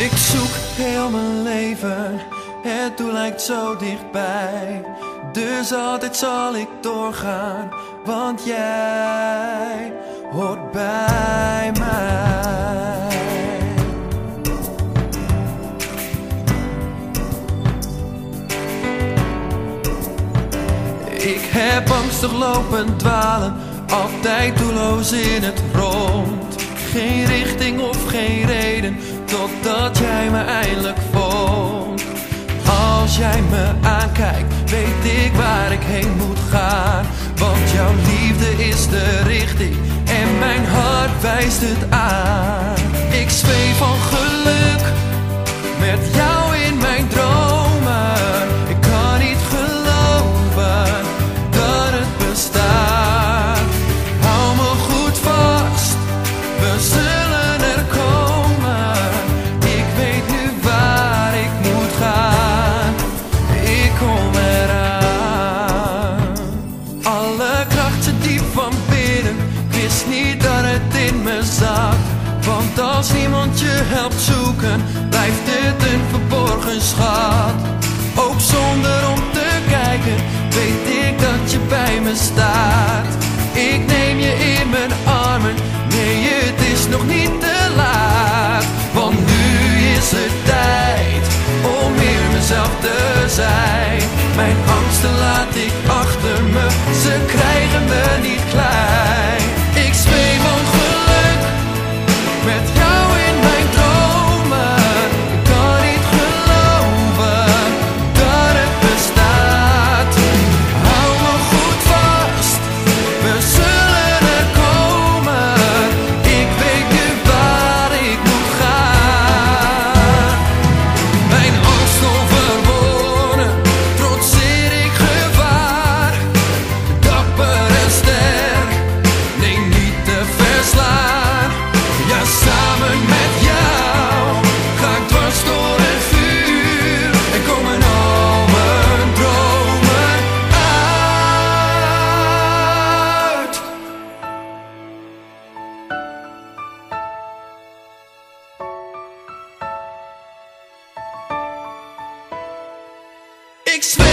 Ik zoek heel mijn leven, het doel lijkt zo dichtbij. Dus altijd zal ik doorgaan, want jij hoort bij mij. Ik heb angstig lopen dwalen, altijd doelloos in het rond. Geen richting of geen reden, totdat jij me eindelijk vond. Als jij me aankijkt, weet ik waar ik heen moet gaan. Want jouw liefde is de richting en mijn hart wijst het aan. Ik zweef van geluk Want als iemand je helpt zoeken, blijft het een verborgen schat. Ook zonder om te kijken, weet ik dat je bij me staat. Ik neem je in mijn armen, nee het is nog niet te laat. Want nu is het tijd om weer mezelf te zijn. Mijn angsten laat ik achter me, ze krijgen Ik